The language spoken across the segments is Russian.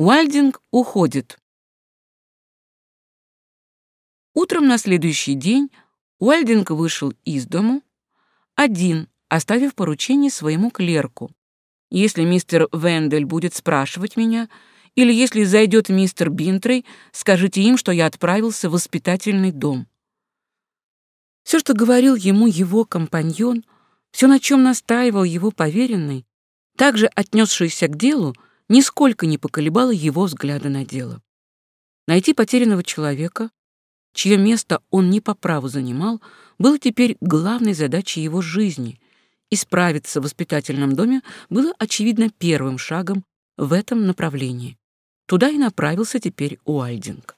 Уальдинг уходит. Утром на следующий день Уальдинг вышел из дому один, оставив поручение своему клерку. Если мистер Вендель будет спрашивать меня, или если зайдет мистер Бинтрей, скажите им, что я отправился в воспитательный дом. Все, что говорил ему его компаньон, все, на чем настаивал его поверенный, также отнесшийся к делу, нисколько не поколебало его взгляда на дело. Найти потерянного человека, чье место он не по праву занимал, было теперь главной задачей его жизни, и справиться в воспитательном доме было, очевидно, первым шагом в этом направлении. Туда и направился теперь Уальдинг.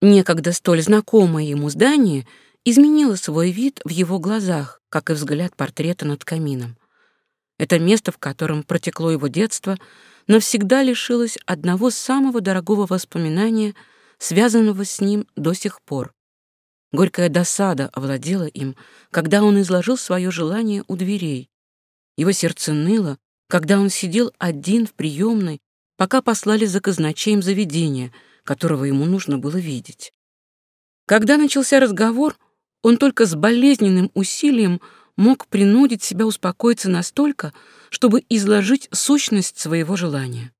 Некогда столь знакомое ему здание изменило свой вид в его глазах, как и взгляд портрета над камином. Это место, в котором протекло его детство, навсегда лишилось одного самого дорогого воспоминания, связанного с ним до сих пор. Горькая досада овладела им, когда он изложил свое желание у дверей. Его сердце ныло, когда он сидел один в приемной, пока послали за казначеем заведения, которого ему нужно было видеть. Когда начался разговор, он только с болезненным усилием мог принудить себя успокоиться настолько, чтобы изложить сущность своего желания.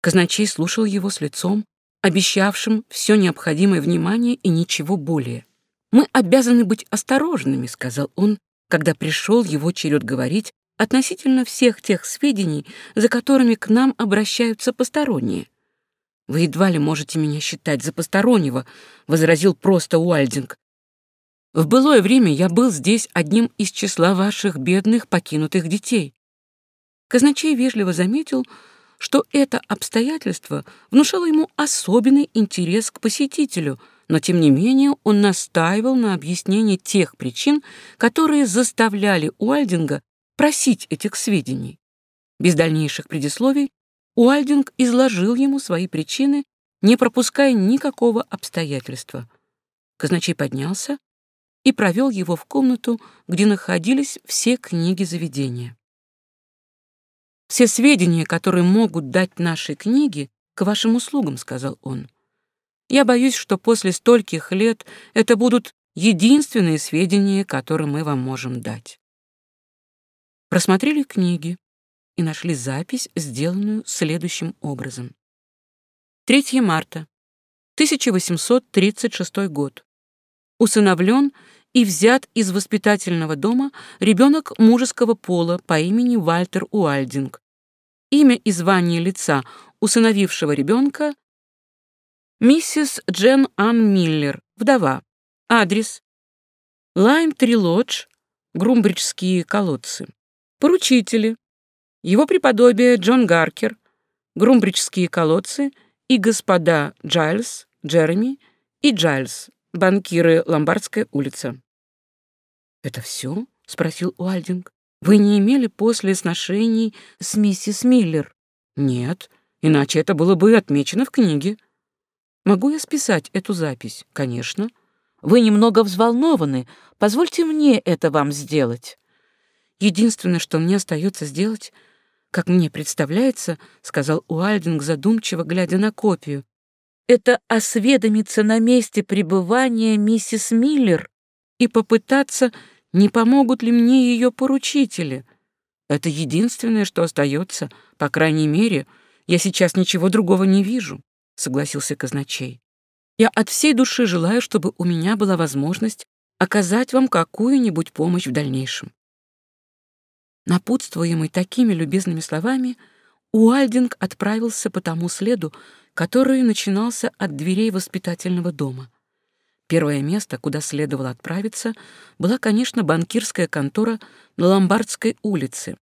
Казначей слушал его с лицом, обещавшим все необходимое внимание и ничего более. «Мы обязаны быть осторожными», — сказал он, когда пришел его черед говорить относительно всех тех сведений, за которыми к нам обращаются посторонние. «Вы едва ли можете меня считать за постороннего», — возразил просто Уальдинг. «В былое время я был здесь одним из числа ваших бедных покинутых детей». Казначей вежливо заметил, что это обстоятельство внушало ему особенный интерес к посетителю, но тем не менее он настаивал на объяснении тех причин, которые заставляли Уальдинга просить этих сведений. Без дальнейших предисловий Уальдинг изложил ему свои причины, не пропуская никакого обстоятельства. Казначей поднялся и провел его в комнату, где находились все книги заведения. «Все сведения, которые могут дать наши книги, к вашим услугам», — сказал он. «Я боюсь, что после стольких лет это будут единственные сведения, которые мы вам можем дать». Просмотрели книги и нашли запись, сделанную следующим образом. 3 марта, 1836 год. Усыновлен и взят из воспитательного дома ребенок мужеского пола по имени Вальтер Уальдинг. Имя и звание лица, усыновившего ребенка — миссис Джен Ан Миллер, вдова. Адрес — Лайм Три Лодж, Грумбриджские колодцы. Поручители — его преподобие Джон Гаркер, Грумбриджские колодцы и господа Джайлс, Джереми и Джайлс, банкиры Ломбардская улица. «Это все?» — спросил Уальдинг. «Вы не имели после сношений с миссис Миллер?» «Нет, иначе это было бы отмечено в книге». «Могу я списать эту запись?» «Конечно». «Вы немного взволнованы. Позвольте мне это вам сделать». «Единственное, что мне остается сделать, как мне представляется, — сказал Уальдинг задумчиво, глядя на копию, это осведомиться на месте пребывания миссис Миллер и попытаться, не помогут ли мне ее поручители. Это единственное, что остается, по крайней мере, я сейчас ничего другого не вижу, — согласился казначей. Я от всей души желаю, чтобы у меня была возможность оказать вам какую-нибудь помощь в дальнейшем. Напутствуемый такими любезными словами, Уальдинг отправился по тому следу, который начинался от дверей воспитательного дома. Первое место, куда следовало отправиться, была, конечно, банкирская контора на Ломбардской улице.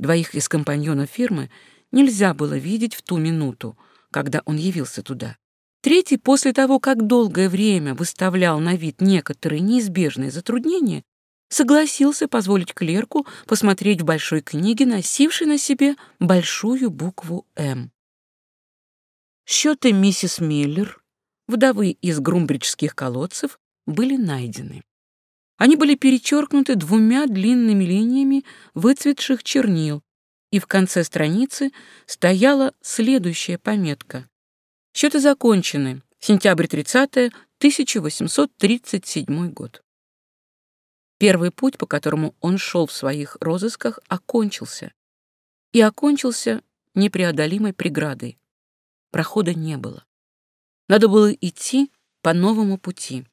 Двоих из компаньонов фирмы нельзя было видеть в ту минуту, когда он явился туда. Третий, после того, как долгое время выставлял на вид некоторые неизбежные затруднения, согласился позволить клерку посмотреть в большой книге, носившей на себе большую букву «М». Счеты миссис Миллер, вдовы из грумбриджских колодцев, были найдены. Они были перечеркнуты двумя длинными линиями выцветших чернил, и в конце страницы стояла следующая пометка. Счеты закончены. Сентябрь 30 1837 год. Первый путь, по которому он шел в своих розысках, окончился. И окончился непреодолимой преградой. Прохода не было. Надо было идти по новому пути.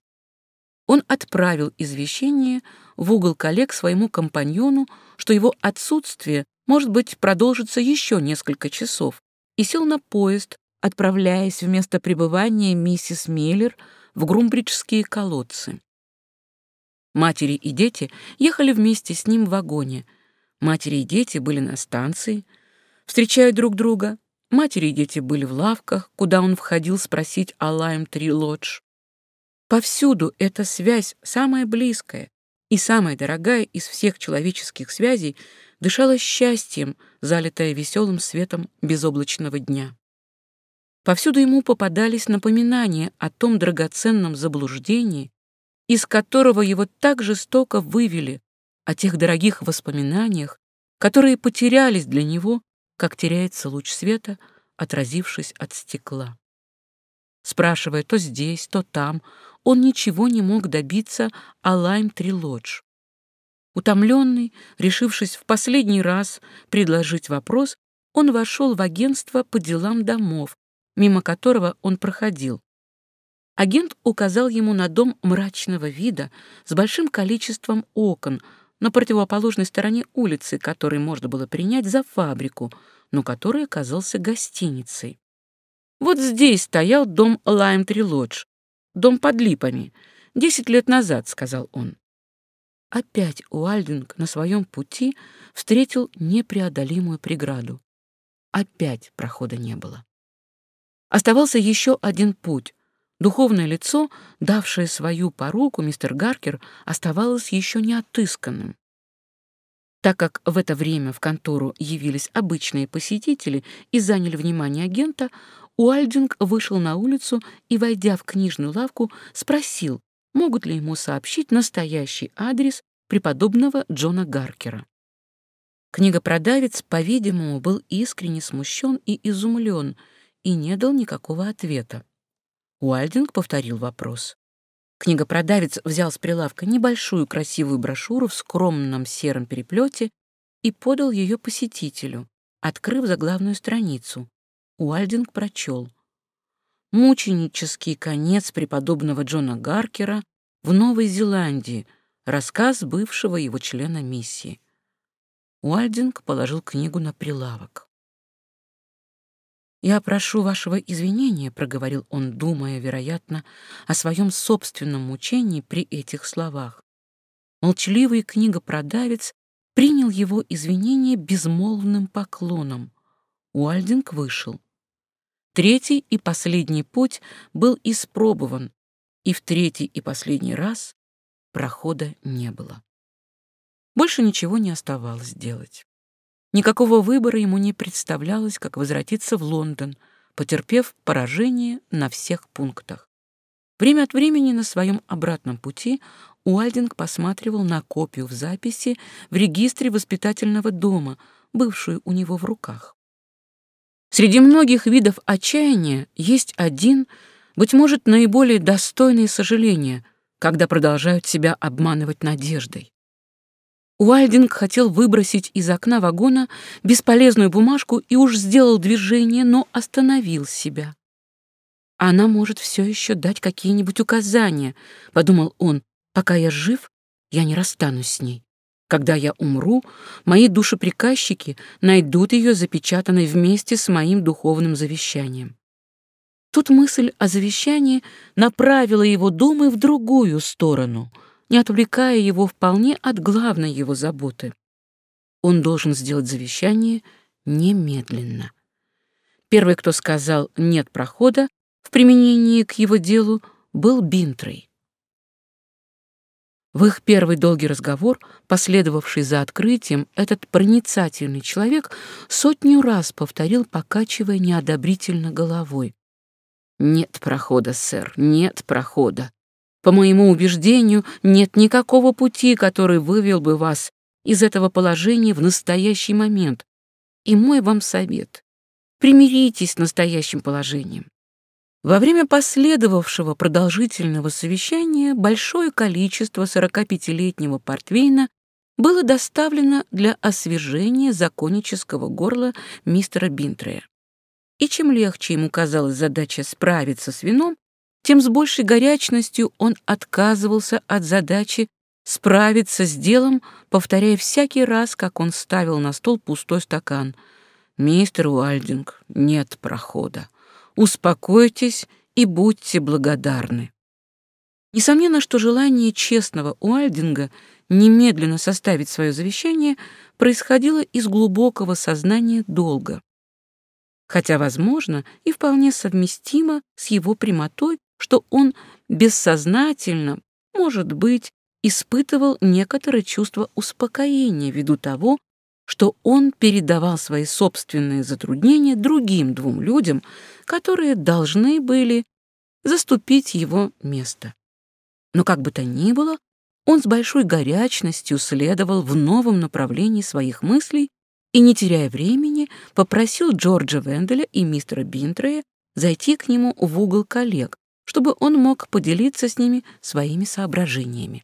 Он отправил извещение в угол коллег своему компаньону, что его отсутствие, может быть, продолжится еще несколько часов, и сел на поезд, отправляясь в место пребывания миссис Миллер в Грумбриджские колодцы. Матери и дети ехали вместе с ним в вагоне. Матери и дети были на станции, встречая друг друга. Матери и дети были в лавках, куда он входил спросить о Лайм-Три Лодж. Повсюду эта связь самая близкая и самая дорогая из всех человеческих связей дышала счастьем, залитая веселым светом безоблачного дня. Повсюду ему попадались напоминания о том драгоценном заблуждении, из которого его так жестоко вывели, о тех дорогих воспоминаниях, которые потерялись для него, как теряется луч света, отразившись от стекла. Спрашивая то здесь, то там, он ничего не мог добиться о Лайм-Трилодж. Утомленный, решившись в последний раз предложить вопрос, он вошел в агентство по делам домов, мимо которого он проходил. Агент указал ему на дом мрачного вида с большим количеством окон на противоположной стороне улицы, который можно было принять за фабрику, но который оказался гостиницей. Вот здесь стоял дом Лаймтри Лодж, дом под липами, десять лет назад, — сказал он. Опять Уальдинг на своем пути встретил непреодолимую преграду. Опять прохода не было. Оставался еще один путь. Духовное лицо, давшее свою поруку, мистер Гаркер, оставалось еще не отысканным. Так как в это время в контору явились обычные посетители и заняли внимание агента, Уальдинг вышел на улицу и, войдя в книжную лавку, спросил, могут ли ему сообщить настоящий адрес преподобного Джона Гаркера. Книгопродавец, по-видимому, был искренне смущен и изумлен — и не дал никакого ответа. Уальдинг повторил вопрос. Книгопродавец взял с прилавка небольшую красивую брошюру в скромном сером переплете и подал ее посетителю, открыв заглавную страницу. Уальдинг прочел. «Мученический конец преподобного Джона Гаркера в Новой Зеландии. Рассказ бывшего его члена миссии». Уальдинг положил книгу на прилавок. «Я прошу вашего извинения», — проговорил он, думая, вероятно, о своем собственном мучении при этих словах. Молчаливый книгопродавец принял его извинения безмолвным поклоном. Уальдинг вышел. Третий и последний путь был испробован, и в третий и последний раз прохода не было. Больше ничего не оставалось делать. Никакого выбора ему не представлялось, как возвратиться в Лондон, потерпев поражение на всех пунктах. Время от времени на своем обратном пути Уальдинг посматривал на копию в записи в регистре воспитательного дома, бывшую у него в руках. Среди многих видов отчаяния есть один, быть может, наиболее достойный сожаления, когда продолжают себя обманывать надеждой. Уальдинг хотел выбросить из окна вагона бесполезную бумажку и уж сделал движение, но остановил себя. «Она может все еще дать какие-нибудь указания», — подумал он. «Пока я жив, я не расстанусь с ней. Когда я умру, мои душеприказчики найдут ее запечатанной вместе с моим духовным завещанием». Тут мысль о завещании направила его думы в другую сторону — не отвлекая его вполне от главной его заботы. Он должен сделать завещание немедленно. Первый, кто сказал «нет прохода» в применении к его делу, был Бинтрей. В их первый долгий разговор, последовавший за открытием, этот проницательный человек сотню раз повторил, покачивая неодобрительно головой. «Нет прохода, сэр, нет прохода. По моему убеждению, нет никакого пути, который вывел бы вас из этого положения в настоящий момент. и мой вам совет. Примиритесь с настоящим положением. Во время последовавшего продолжительного совещания большое количество 45-летнего портвейна было доставлено для освежения законнического горла мистера Бинтрея. И чем легче ему казалась задача справиться с вином, тем с большей горячностью он отказывался от задачи справиться с делом, повторяя всякий раз, как он ставил на стол пустой стакан. «Мистер Уальдинг, нет прохода. Успокойтесь и будьте благодарны». Несомненно, что желание честного Уальдинга немедленно составить свое завещание происходило из глубокого сознания долга хотя, возможно, и вполне совместимо с его прямотой, что он бессознательно, может быть, испытывал некоторое чувство успокоения ввиду того, что он передавал свои собственные затруднения другим двум людям, которые должны были заступить его место. Но как бы то ни было, он с большой горячностью следовал в новом направлении своих мыслей и, не теряя времени, попросил Джорджа Венделя и мистера Бинтрея зайти к нему в угол коллег, чтобы он мог поделиться с ними своими соображениями.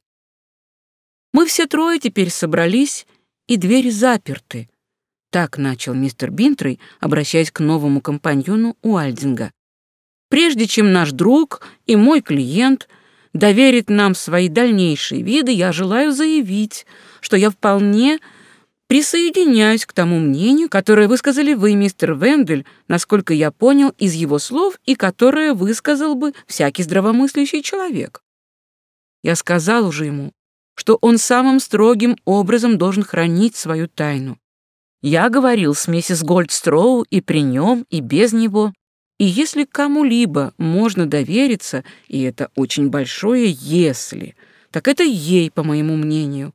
«Мы все трое теперь собрались, и двери заперты», — так начал мистер Бинтрей, обращаясь к новому компаньону Уальдинга. «Прежде чем наш друг и мой клиент доверит нам свои дальнейшие виды, я желаю заявить, что я вполне Присоединяюсь к тому мнению, которое высказали вы, мистер Вендель, насколько я понял из его слов, и которое высказал бы всякий здравомыслящий человек. Я сказал уже ему, что он самым строгим образом должен хранить свою тайну. Я говорил с миссис Гольдстроу и при нем, и без него. И если кому-либо можно довериться, и это очень большое «если», так это ей, по моему мнению.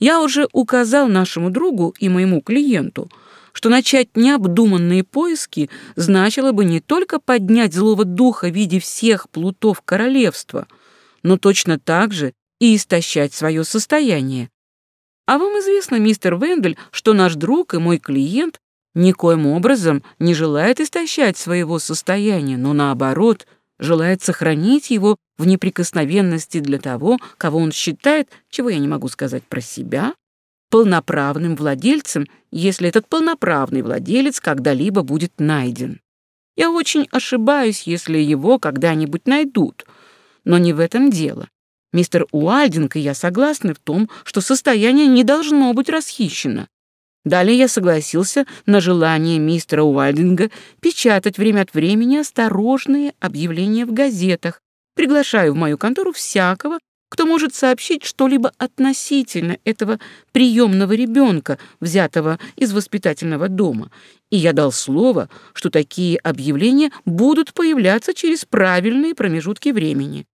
Я уже указал нашему другу и моему клиенту, что начать необдуманные поиски значило бы не только поднять злого духа в виде всех плутов королевства, но точно так же и истощать свое состояние. А вам известно, мистер Вендель, что наш друг и мой клиент никоим образом не желает истощать своего состояния, но наоборот – желает сохранить его в неприкосновенности для того, кого он считает, чего я не могу сказать про себя, полноправным владельцем, если этот полноправный владелец когда-либо будет найден. Я очень ошибаюсь, если его когда-нибудь найдут, но не в этом дело. Мистер Уальдинг и я согласны в том, что состояние не должно быть расхищено. Далее я согласился на желание мистера Уайлдинга печатать время от времени осторожные объявления в газетах. Приглашаю в мою контору всякого, кто может сообщить что-либо относительно этого приемного ребенка, взятого из воспитательного дома. И я дал слово, что такие объявления будут появляться через правильные промежутки времени.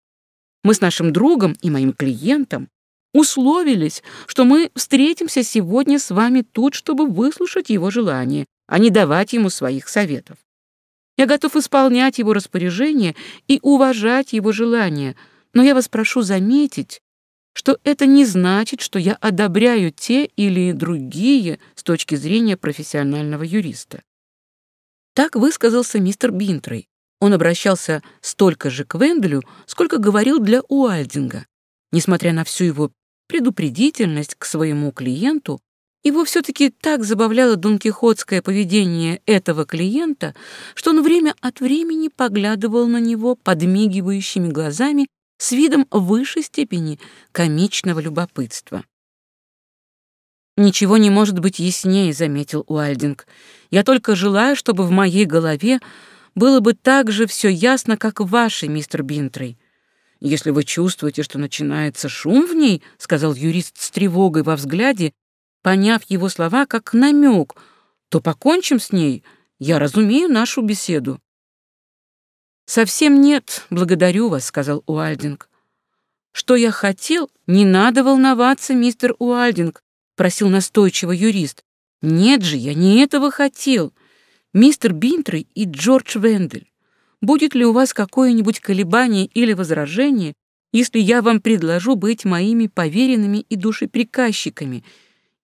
Мы с нашим другом и моим клиентом условились, что мы встретимся сегодня с вами тут, чтобы выслушать его желание, а не давать ему своих советов. Я готов исполнять его распоряжения и уважать его желания, но я вас прошу заметить, что это не значит, что я одобряю те или другие с точки зрения профессионального юриста. Так высказался мистер Бинтрей. Он обращался столько же к Венделю, сколько говорил для Уальдинга. Несмотря на всю его предупредительность к своему клиенту, его все-таки так забавляло донкихотское поведение этого клиента, что он время от времени поглядывал на него подмигивающими глазами с видом высшей степени комичного любопытства. «Ничего не может быть яснее», — заметил Уальдинг. «Я только желаю, чтобы в моей голове было бы так же все ясно, как в вашей, мистер Бинтрей. Если вы чувствуете, что начинается шум в ней, сказал юрист с тревогой во взгляде, поняв его слова как намек, то покончим с ней. Я разумею нашу беседу. Совсем нет, благодарю вас, сказал Уальдинг. Что я хотел? Не надо волноваться, мистер Уальдинг, просил настойчиво юрист. Нет же, я не этого хотел. Мистер Бинтрей и Джордж Вендель. Будет ли у вас какое-нибудь колебание или возражение, если я вам предложу быть моими поверенными и душеприказчиками,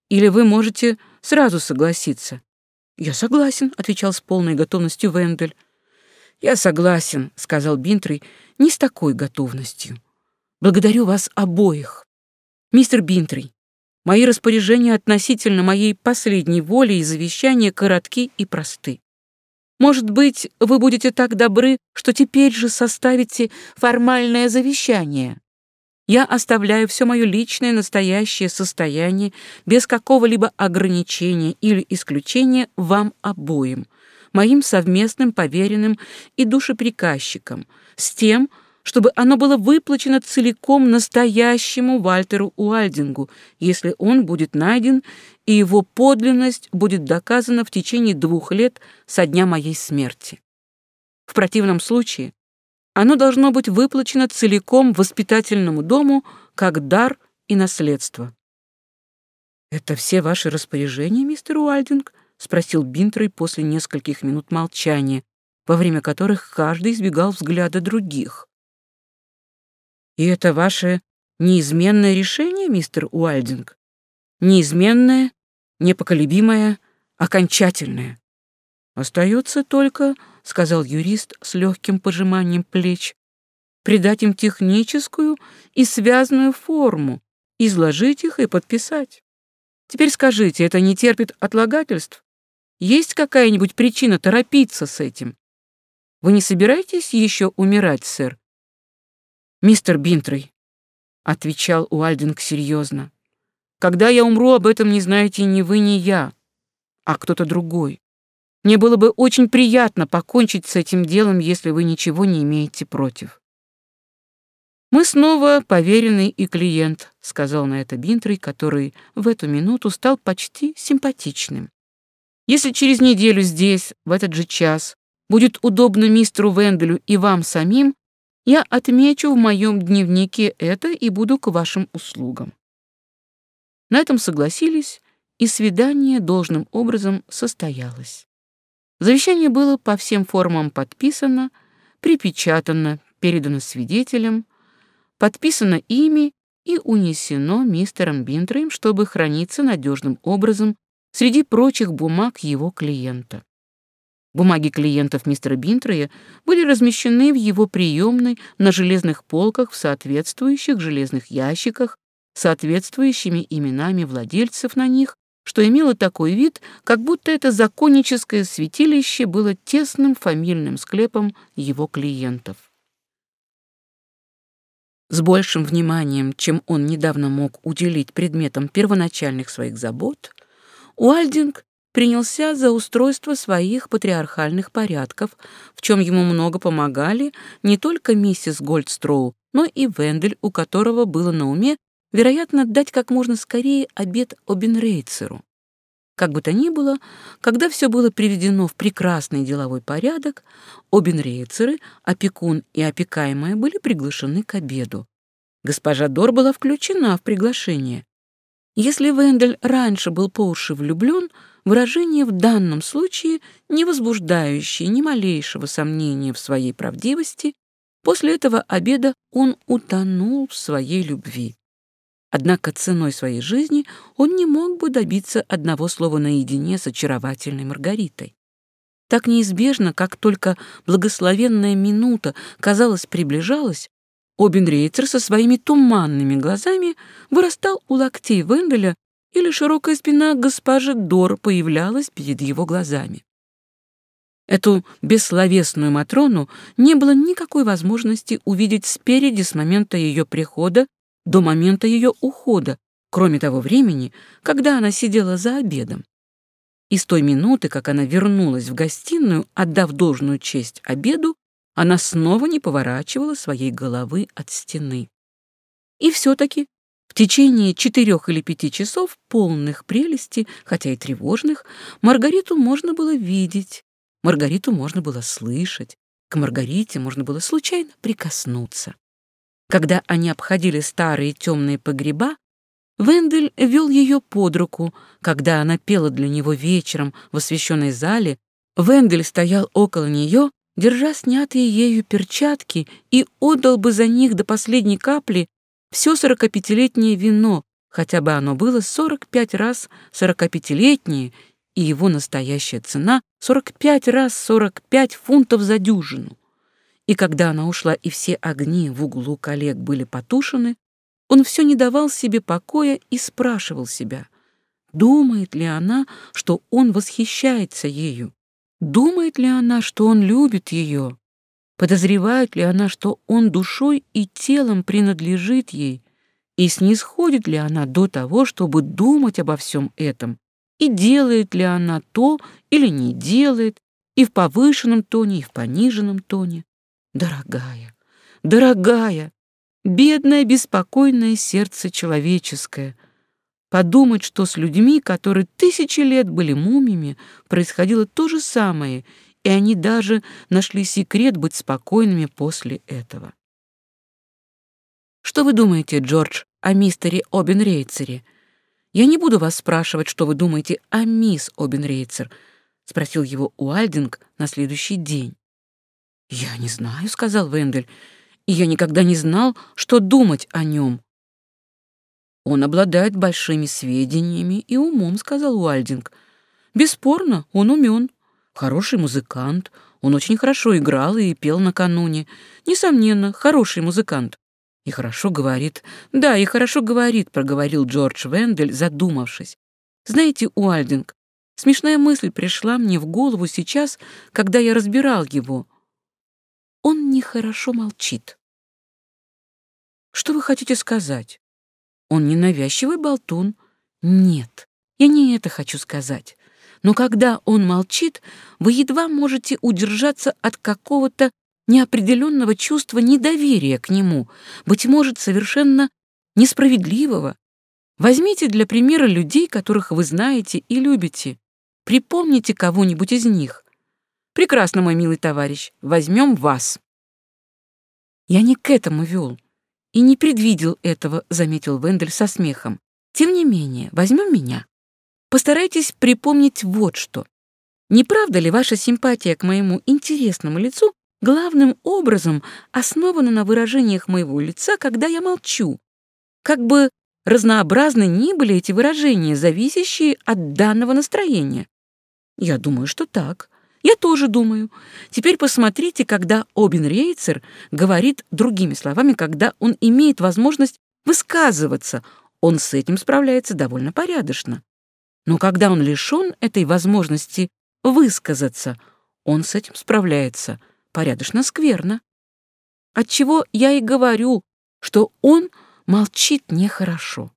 или вы можете сразу согласиться? «Я согласен», — отвечал с полной готовностью Вендель. «Я согласен», — сказал Бинтрей, — «не с такой готовностью. Благодарю вас обоих. Мистер Бинтрей, мои распоряжения относительно моей последней воли и завещания коротки и просты. Может быть, вы будете так добры, что теперь же составите формальное завещание. Я оставляю все мое личное настоящее состояние без какого-либо ограничения или исключения вам обоим, моим совместным поверенным и душеприказчикам, с тем, чтобы оно было выплачено целиком настоящему Вальтеру Уальдингу, если он будет найден, и его подлинность будет доказана в течение двух лет со дня моей смерти. В противном случае оно должно быть выплачено целиком воспитательному дому как дар и наследство. «Это все ваши распоряжения, мистер Уальдинг?» — спросил Бинтрей после нескольких минут молчания, во время которых каждый избегал взгляда других. «И это ваше неизменное решение, мистер Уальдинг? Неизменное, непоколебимое, окончательное. Остается только — сказал юрист с легким пожиманием плеч, придать им техническую и связанную форму, изложить их и подписать. Теперь скажите, это не терпит отлагательств? Есть какая-нибудь причина торопиться с этим? Вы не собираетесь еще умирать, сэр? Мистер Бинтрей, — отвечал Уальдинг серьезно, — когда я умру, об этом не знаете ни вы, ни я, а кто-то другой. Мне было бы очень приятно покончить с этим делом, если вы ничего не имеете против. Мы снова поверенный и клиент, сказал на это Бинтрей, который в эту минуту стал почти симпатичным. Если через неделю здесь, в этот же час, будет удобно мистеру Венделю и вам самим, я отмечу в моем дневнике это и буду к вашим услугам. На этом согласились, и свидание должным образом состоялось. Завещание было по всем формам подписано, припечатано, передано свидетелям, подписано ими и унесено мистером Бинтреем, чтобы храниться надежным образом среди прочих бумаг его клиента. Бумаги клиентов мистера Бинтрея были размещены в его приемной на железных полках в соответствующих железных ящиках, соответствующими именами владельцев на них что имело такой вид, как будто это законническое святилище было тесным фамильным склепом его клиентов. С большим вниманием, чем он недавно мог уделить предметам первоначальных своих забот, Уальдинг принялся за устройство своих патриархальных порядков, в чем ему много помогали не только миссис Гольдстроу, но и Вендель, у которого было на уме вероятно, дать как можно скорее обед Обенрейцеру. Как бы то ни было, когда все было приведено в прекрасный деловой порядок, Обенрейцеры, опекун и опекаемая были приглашены к обеду. Госпожа Дор была включена в приглашение. Если Вендель раньше был по уши влюблен, выражение в данном случае, не возбуждающее ни малейшего сомнения в своей правдивости, после этого обеда он утонул в своей любви. Однако ценой своей жизни он не мог бы добиться одного слова наедине с очаровательной Маргаритой. Так неизбежно, как только благословенная минута, казалось, приближалась, Обенрейцер со своими туманными глазами вырастал у локтей Венделя, или широкая спина госпожи Дор появлялась перед его глазами. Эту бессловесную Матрону не было никакой возможности увидеть спереди с момента ее прихода до момента ее ухода, кроме того времени, когда она сидела за обедом. И с той минуты, как она вернулась в гостиную, отдав должную честь обеду, она снова не поворачивала своей головы от стены. И все-таки в течение четырех или пяти часов, полных прелести, хотя и тревожных, Маргариту можно было видеть, Маргариту можно было слышать, к Маргарите можно было случайно прикоснуться. Когда они обходили старые темные погреба, Вендель вел ее под руку. Когда она пела для него вечером в освещенной зале, Вендель стоял около нее, держа снятые ею перчатки, и отдал бы за них до последней капли все сорокапятилетнее вино, хотя бы оно было сорок пять раз сорокапятилетнее и его настоящая цена — 45 раз 45 фунтов за дюжину. И когда она ушла и все огни в углу коллег были потушены, он все не давал себе покоя и спрашивал себя, думает ли она, что он восхищается ею, думает ли она, что он любит ее, подозревает ли она, что он душой и телом принадлежит ей, и снисходит ли она до того, чтобы думать обо всем этом, и делает ли она то или не делает, и в повышенном тоне, и в пониженном тоне. Дорогая, дорогая, бедное беспокойное сердце человеческое. Подумать, что с людьми, которые тысячи лет были мумиями, происходило то же самое, и они даже нашли секрет быть спокойными после этого. Что вы думаете, Джордж, о мистере Обенрейцере? Я не буду вас спрашивать, что вы думаете о мисс Обенрейцер, спросил его Уальдинг на следующий день. «Я не знаю», — сказал Вендель, — «и я никогда не знал, что думать о нем». «Он обладает большими сведениями и умом», — сказал Уальдинг. «Бесспорно, он умен, хороший музыкант, он очень хорошо играл и пел накануне. Несомненно, хороший музыкант. И хорошо говорит. Да, и хорошо говорит, проговорил Джордж Вендель, задумавшись. Знаете, Уальдинг, смешная мысль пришла мне в голову сейчас, когда я разбирал его. Он нехорошо молчит. Что вы хотите сказать? Он ненавязчивый болтун? Нет, я не это хочу сказать. Но когда он молчит, вы едва можете удержаться от какого-то неопределенного чувства недоверия к нему, быть может, совершенно несправедливого. Возьмите для примера людей, которых вы знаете и любите. Припомните кого-нибудь из них. Прекрасно, мой милый товарищ, возьмем вас. Я не к этому вел и не предвидел этого, заметил Вендель со смехом. Тем не менее, возьмем меня. Постарайтесь припомнить вот что. Не правда ли ваша симпатия к моему интересному лицу главным образом основана на выражениях моего лица, когда я молчу? Как бы разнообразны ни были эти выражения, зависящие от данного настроения. Я думаю, что так. Я тоже думаю. Теперь посмотрите, когда Обин Рейцер говорит другими словами, когда он имеет возможность высказываться, он с этим справляется довольно порядочно. Но когда он лишён этой возможности высказаться, он с этим справляется порядочно скверно. Отчего я и говорю, что он молчит нехорошо.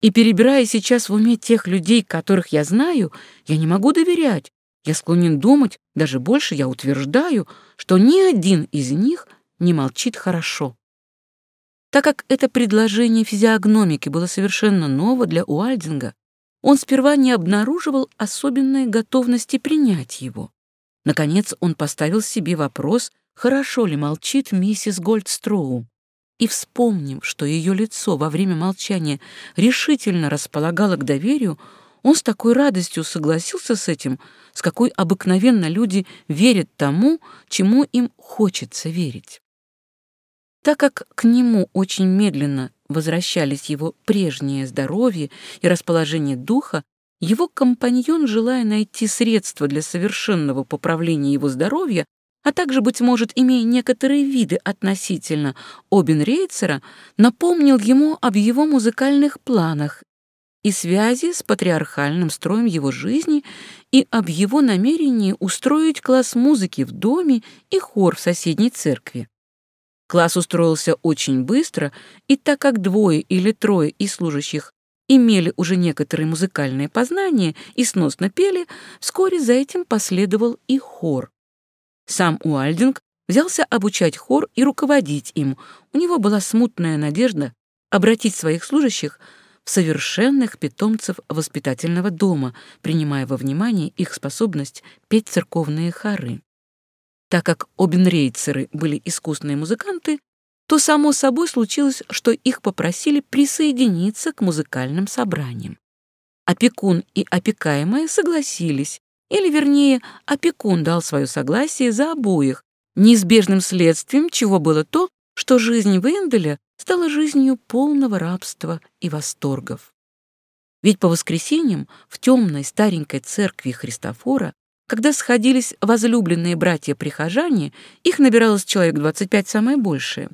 И перебирая сейчас в уме тех людей, которых я знаю, я не могу доверять, я склонен думать, даже больше я утверждаю, что ни один из них не молчит хорошо. Так как это предложение физиогномики было совершенно ново для Уальдинга, он сперва не обнаруживал особенной готовности принять его. Наконец он поставил себе вопрос, хорошо ли молчит миссис Гольдстроу. И, вспомнив, что ее лицо во время молчания решительно располагало к доверию, он с такой радостью согласился с этим, с какой обыкновенно люди верят тому, чему им хочется верить. Так как к нему очень медленно возвращались его прежнее здоровье и расположение духа, его компаньон, желая найти средства для совершенного поправления его здоровья, а также, быть может, имея некоторые виды относительно Обенрейцера, напомнил ему об его музыкальных планах и связи с патриархальным строем его жизни и об его намерении устроить класс музыки в доме и хор в соседней церкви. Класс устроился очень быстро, и так как двое или трое из служащих имели уже некоторые музыкальные познания и сносно пели, вскоре за этим последовал и хор. Сам Уальдинг взялся обучать хор и руководить им. У него была смутная надежда обратить своих служащих совершенных питомцев воспитательного дома, принимая во внимание их способность петь церковные хоры. Так как обенрейцеры были искусные музыканты, то само собой случилось, что их попросили присоединиться к музыкальным собраниям. Опекун и опекаемая согласились, или, вернее, опекун дал свое согласие за обоих, неизбежным следствием чего было то, что жизнь Венделя стала жизнью полного рабства и восторгов. Ведь по воскресеньям в темной старенькой церкви Христофора, когда сходились возлюбленные братья-прихожане, их набиралось человек 25 самое большее,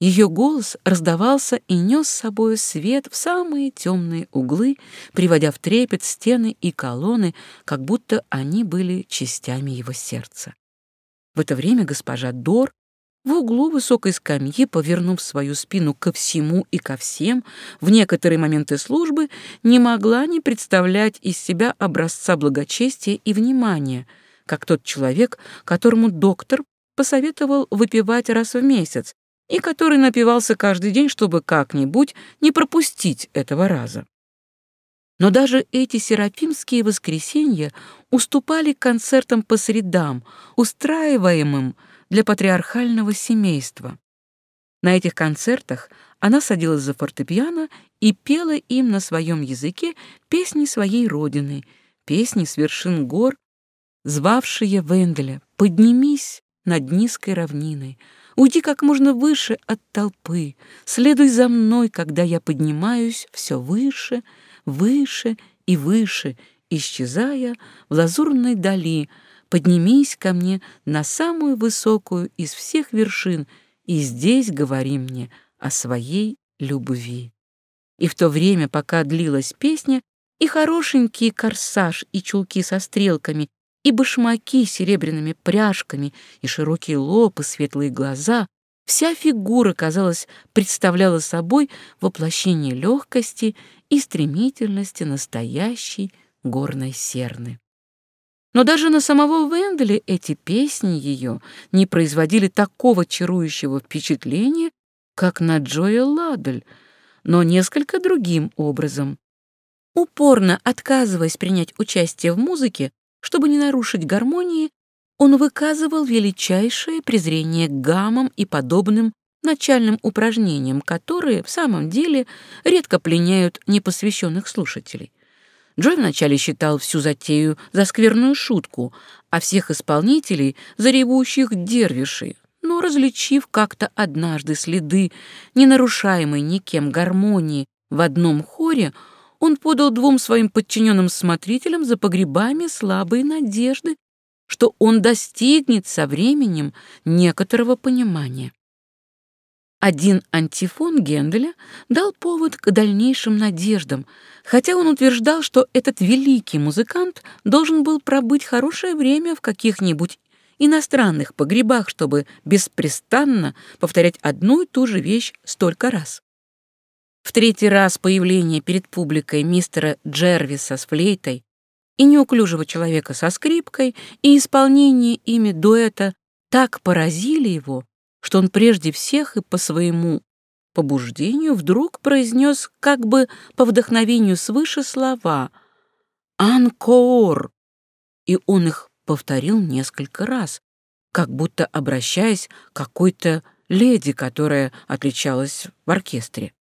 ее голос раздавался и нес с собой свет в самые темные углы, приводя в трепет стены и колонны, как будто они были частями его сердца. В это время госпожа Дор в углу высокой скамьи, повернув свою спину ко всему и ко всем, в некоторые моменты службы не могла не представлять из себя образца благочестия и внимания, как тот человек, которому доктор посоветовал выпивать раз в месяц, и который напивался каждый день, чтобы как-нибудь не пропустить этого раза. Но даже эти серафимские воскресенья уступали концертам по средам, устраиваемым для патриархального семейства. На этих концертах она садилась за фортепиано и пела им на своем языке песни своей родины, песни с вершин гор, звавшие Венделя «Поднимись над низкой равниной», Уйди как можно выше от толпы, следуй за мной, когда я поднимаюсь все выше, выше и выше, исчезая в лазурной дали, поднимись ко мне на самую высокую из всех вершин и здесь говори мне о своей любви. И в то время, пока длилась песня, и хорошенький корсаж, и чулки со стрелками, и башмаки с серебряными пряжками, и широкий лоб, и светлые глаза. Вся фигура, казалось, представляла собой воплощение легкости и стремительности настоящей горной серны. Но даже на самого Венделя эти песни ее не производили такого чарующего впечатления, как на Джоя Ладель, но несколько другим образом. Упорно отказываясь принять участие в музыке, чтобы не нарушить гармонии, он выказывал величайшее презрение к гаммам и подобным начальным упражнениям, которые в самом деле редко пленяют непосвященных слушателей. Джой вначале считал всю затею за скверную шутку, а всех исполнителей за ревущих дервишей, но, различив как-то однажды следы ненарушаемой никем гармонии в одном хоре, он подал двум своим подчиненным смотрителям за погребами слабые надежды, что он достигнет со временем некоторого понимания. Один антифон Генделя дал повод к дальнейшим надеждам, хотя он утверждал, что этот великий музыкант должен был пробыть хорошее время в каких-нибудь иностранных погребах, чтобы беспрестанно повторять одну и ту же вещь столько раз. В третий раз появление перед публикой мистера Джервиса с флейтой и неуклюжего человека со скрипкой и исполнение ими дуэта так поразили его, что он прежде всех и по своему побуждению вдруг произнес как бы по вдохновению свыше слова «Анкор», и он их повторил несколько раз, как будто обращаясь к какой-то леди, которая отличалась в оркестре.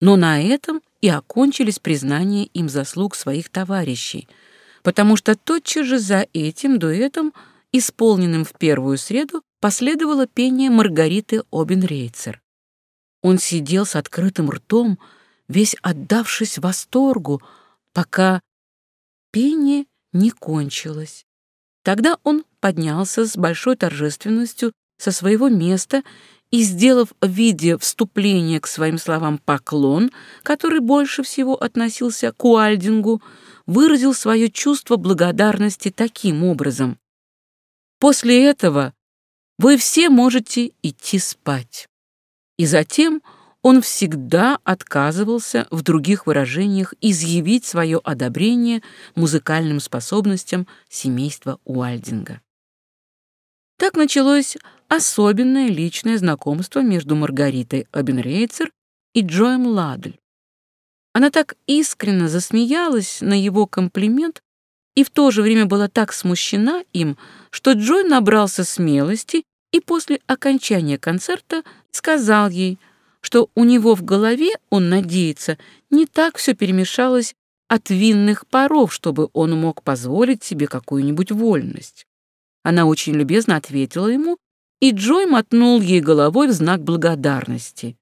Но на этом и окончились признания им заслуг своих товарищей, потому что тотчас же за этим дуэтом, исполненным в первую среду, последовало пение Маргариты Обенрейцер. Он сидел с открытым ртом, весь отдавшись восторгу, пока пение не кончилось. Тогда он поднялся с большой торжественностью со своего места и, сделав в виде вступления к своим словам поклон, который больше всего относился к Уальдингу, выразил свое чувство благодарности таким образом. «После этого вы все можете идти спать». И затем он всегда отказывался в других выражениях изъявить свое одобрение музыкальным способностям семейства Уальдинга. Так началось особенное личное знакомство между Маргаритой Обенрейцер и Джоем Ладль. Она так искренне засмеялась на его комплимент и в то же время была так смущена им, что Джой набрался смелости и после окончания концерта сказал ей, что у него в голове, он надеется, не так все перемешалось от винных паров, чтобы он мог позволить себе какую-нибудь вольность. Она очень любезно ответила ему и Джой мотнул ей головой в знак благодарности.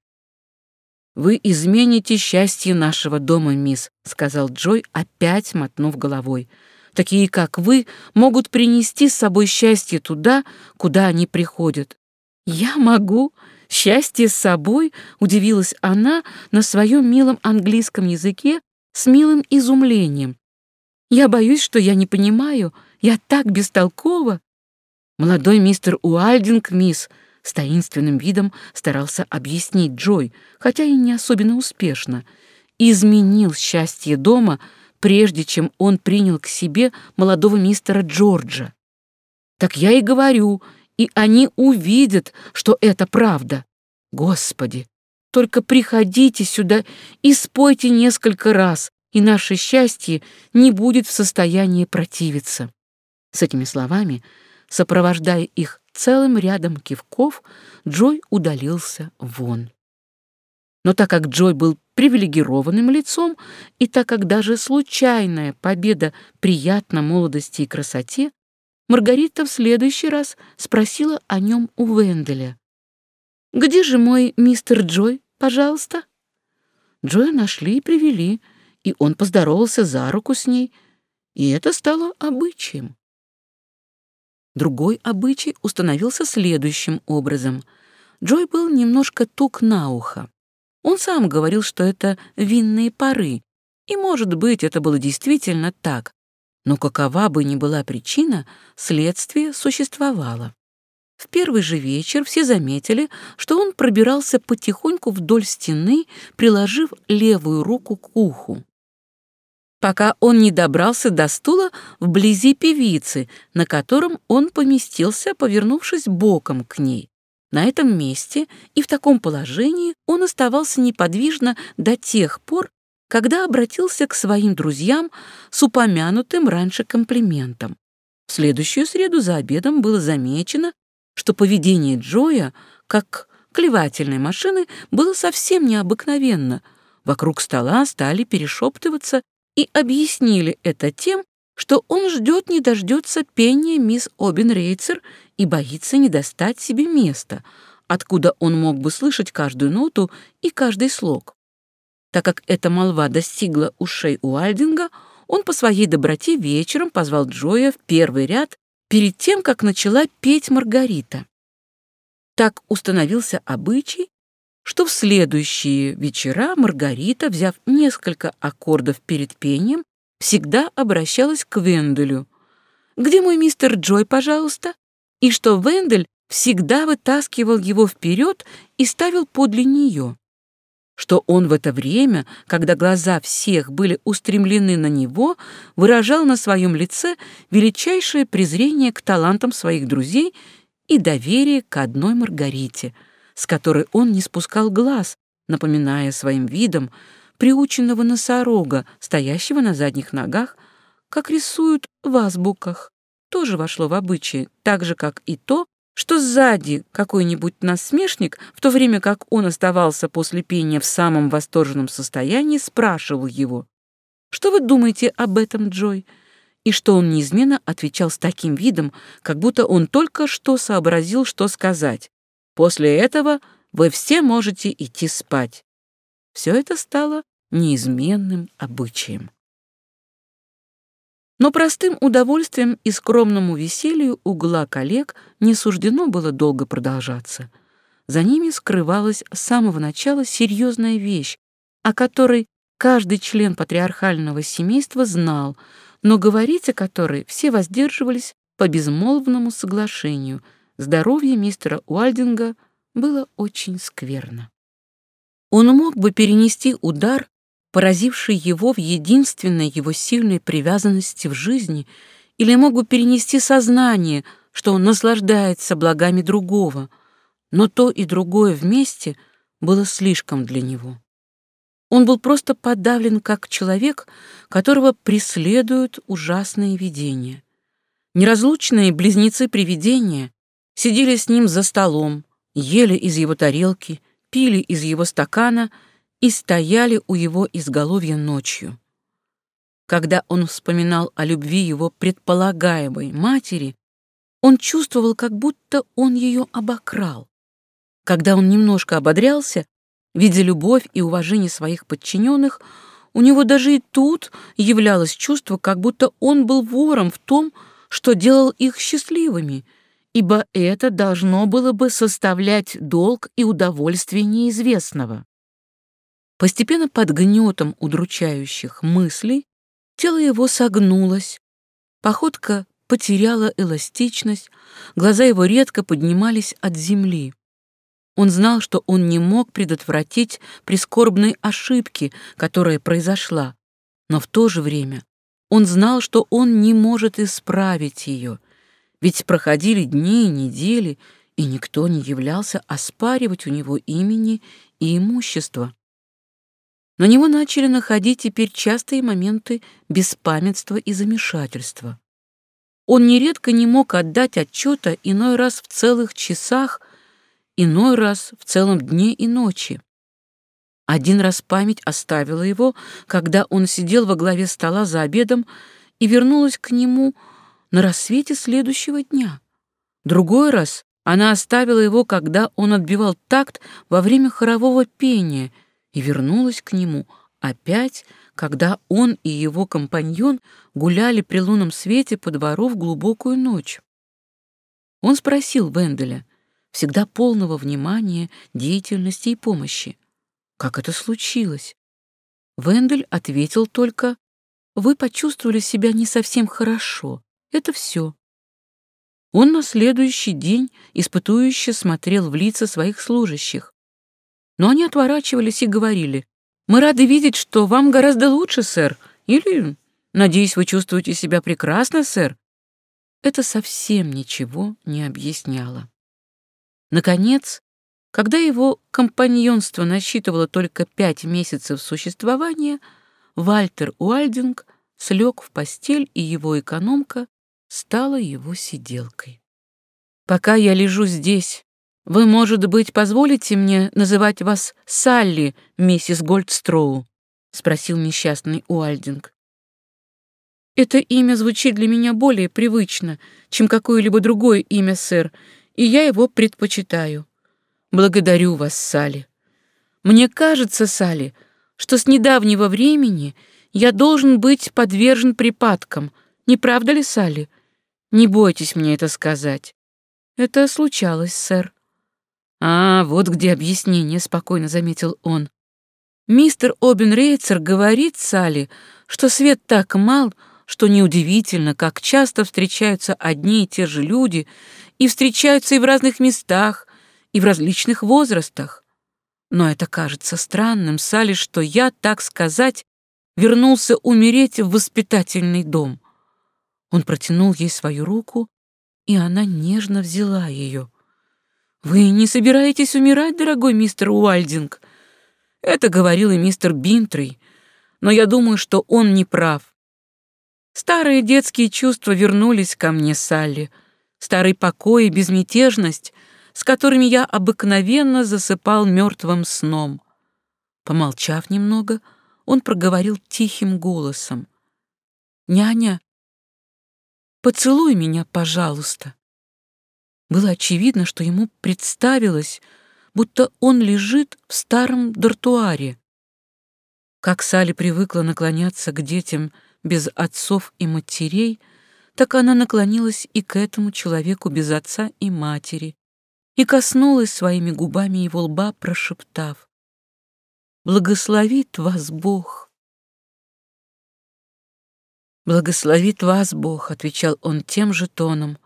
«Вы измените счастье нашего дома, мисс», — сказал Джой, опять мотнув головой. «Такие, как вы, могут принести с собой счастье туда, куда они приходят». «Я могу? Счастье с собой?» — удивилась она на своем милом английском языке с милым изумлением. «Я боюсь, что я не понимаю. Я так бестолкова». «Молодой мистер Уальдинг, мисс», с таинственным видом старался объяснить Джой, хотя и не особенно успешно, изменил счастье дома, прежде чем он принял к себе молодого мистера Джорджа. Так я и говорю, и они увидят, что это правда. Господи, только приходите сюда и спойте несколько раз, и наше счастье не будет в состоянии противиться. С этими словами, сопровождая их целым рядом кивков Джой удалился вон. Но так как Джой был привилегированным лицом, и так как даже случайная победа приятна молодости и красоте, Маргарита в следующий раз спросила о нем у Венделя. «Где же мой мистер Джой, пожалуйста?» Джоя нашли и привели, и он поздоровался за руку с ней, и это стало обычаем. Другой обычай установился следующим образом. Джой был немножко тук на ухо. Он сам говорил, что это винные пары, и, может быть, это было действительно так. Но какова бы ни была причина, следствие существовало. В первый же вечер все заметили, что он пробирался потихоньку вдоль стены, приложив левую руку к уху пока он не добрался до стула вблизи певицы, на котором он поместился, повернувшись боком к ней. На этом месте и в таком положении он оставался неподвижно до тех пор, когда обратился к своим друзьям с упомянутым раньше комплиментом. В следующую среду за обедом было замечено, что поведение Джоя, как клевательной машины, было совсем необыкновенно. Вокруг стола стали перешептываться и объяснили это тем, что он ждет не дождется пения мисс Обенрейцер и боится не достать себе места, откуда он мог бы слышать каждую ноту и каждый слог. Так как эта молва достигла ушей Уальдинга, он по своей доброте вечером позвал Джоя в первый ряд перед тем, как начала петь Маргарита. Так установился обычай, что в следующие вечера Маргарита, взяв несколько аккордов перед пением, всегда обращалась к Венделю. «Где мой мистер Джой, пожалуйста?» И что Вендель всегда вытаскивал его вперед и ставил подле нее. Что он в это время, когда глаза всех были устремлены на него, выражал на своем лице величайшее презрение к талантам своих друзей и доверие к одной Маргарите — с которой он не спускал глаз, напоминая своим видом приученного носорога, стоящего на задних ногах, как рисуют в азбуках. Тоже вошло в обычаи, так же, как и то, что сзади какой-нибудь насмешник, в то время как он оставался после пения в самом восторженном состоянии, спрашивал его, «Что вы думаете об этом, Джой?» И что он неизменно отвечал с таким видом, как будто он только что сообразил, что сказать. После этого вы все можете идти спать. Все это стало неизменным обычаем. Но простым удовольствием и скромному веселью угла коллег не суждено было долго продолжаться. За ними скрывалась с самого начала серьезная вещь, о которой каждый член патриархального семейства знал, но говорить о которой все воздерживались по безмолвному соглашению — здоровье мистера Уальдинга было очень скверно. Он мог бы перенести удар, поразивший его в единственной его сильной привязанности в жизни, или мог бы перенести сознание, что он наслаждается благами другого, но то и другое вместе было слишком для него. Он был просто подавлен как человек, которого преследуют ужасные видения. Неразлучные близнецы-привидения сидели с ним за столом, ели из его тарелки, пили из его стакана и стояли у его изголовья ночью. Когда он вспоминал о любви его предполагаемой матери, он чувствовал, как будто он ее обокрал. Когда он немножко ободрялся, Видя любовь и уважение своих подчиненных, у него даже и тут являлось чувство, как будто он был вором в том, что делал их счастливыми, ибо это должно было бы составлять долг и удовольствие неизвестного. Постепенно под гнетом удручающих мыслей тело его согнулось, походка потеряла эластичность, глаза его редко поднимались от земли. Он знал, что он не мог предотвратить прискорбной ошибки, которая произошла, но в то же время он знал, что он не может исправить ее, ведь проходили дни и недели, и никто не являлся оспаривать у него имени и имущества. На него начали находить теперь частые моменты беспамятства и замешательства. Он нередко не мог отдать отчета иной раз в целых часах, иной раз в целом дне и ночи. Один раз память оставила его, когда он сидел во главе стола за обедом и вернулась к нему на рассвете следующего дня. Другой раз она оставила его, когда он отбивал такт во время хорового пения — и вернулась к нему опять, когда он и его компаньон гуляли при лунном свете по двору в глубокую ночь. Он спросил Венделя, всегда полного внимания, деятельности и помощи, как это случилось. Вендель ответил только, «Вы почувствовали себя не совсем хорошо. Это все». Он на следующий день испытующе смотрел в лица своих служащих, но они отворачивались и говорили, «Мы рады видеть, что вам гораздо лучше, сэр», или «Надеюсь, вы чувствуете себя прекрасно, сэр». Это совсем ничего не объясняло. Наконец, когда его компаньонство насчитывало только пять месяцев существования, Вальтер Уальдинг слег в постель, и его экономка стала его сиделкой. «Пока я лежу здесь, вы, может быть, позволите мне называть вас Салли, миссис Гольдстроу? спросил несчастный Уальдинг. Это имя звучит для меня более привычно, чем какое-либо другое имя, сэр, и я его предпочитаю. Благодарю вас, Салли. Мне кажется, Салли, что с недавнего времени я должен быть подвержен припадкам. Не правда ли, Салли? Не бойтесь мне это сказать. Это случалось, сэр. «А, вот где объяснение», — спокойно заметил он. «Мистер Обенрейцер говорит Салли, что свет так мал, что неудивительно, как часто встречаются одни и те же люди, и встречаются и в разных местах, и в различных возрастах. Но это кажется странным, Салли, что я, так сказать, вернулся умереть в воспитательный дом». Он протянул ей свою руку, и она нежно взяла ее. «Вы не собираетесь умирать, дорогой мистер Уальдинг?» Это говорил и мистер Бинтрей, но я думаю, что он не прав. Старые детские чувства вернулись ко мне, Салли, старый покой и безмятежность, с которыми я обыкновенно засыпал мертвым сном. Помолчав немного, он проговорил тихим голосом. «Няня, поцелуй меня, пожалуйста». Было очевидно, что ему представилось, будто он лежит в старом дартуаре. Как Салли привыкла наклоняться к детям без отцов и матерей, так она наклонилась и к этому человеку без отца и матери и коснулась своими губами его лба, прошептав «Благословит вас Бог». «Благословит вас Бог», — отвечал он тем же тоном,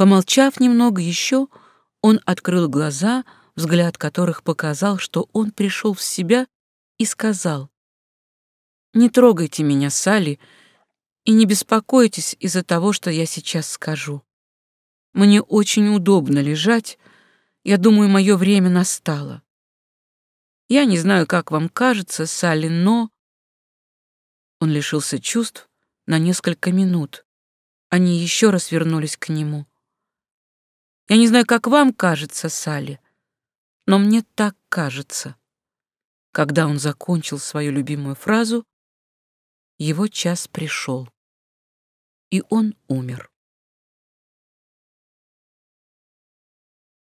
Помолчав немного еще, он открыл глаза, взгляд которых показал, что он пришел в себя, и сказал, «Не трогайте меня, Салли, и не беспокойтесь из-за того, что я сейчас скажу. Мне очень удобно лежать, я думаю, мое время настало. Я не знаю, как вам кажется, Салли, но...» Он лишился чувств на несколько минут. Они еще раз вернулись к нему. Я не знаю, как вам кажется, Салли, но мне так кажется. Когда он закончил свою любимую фразу, его час пришел, и он умер.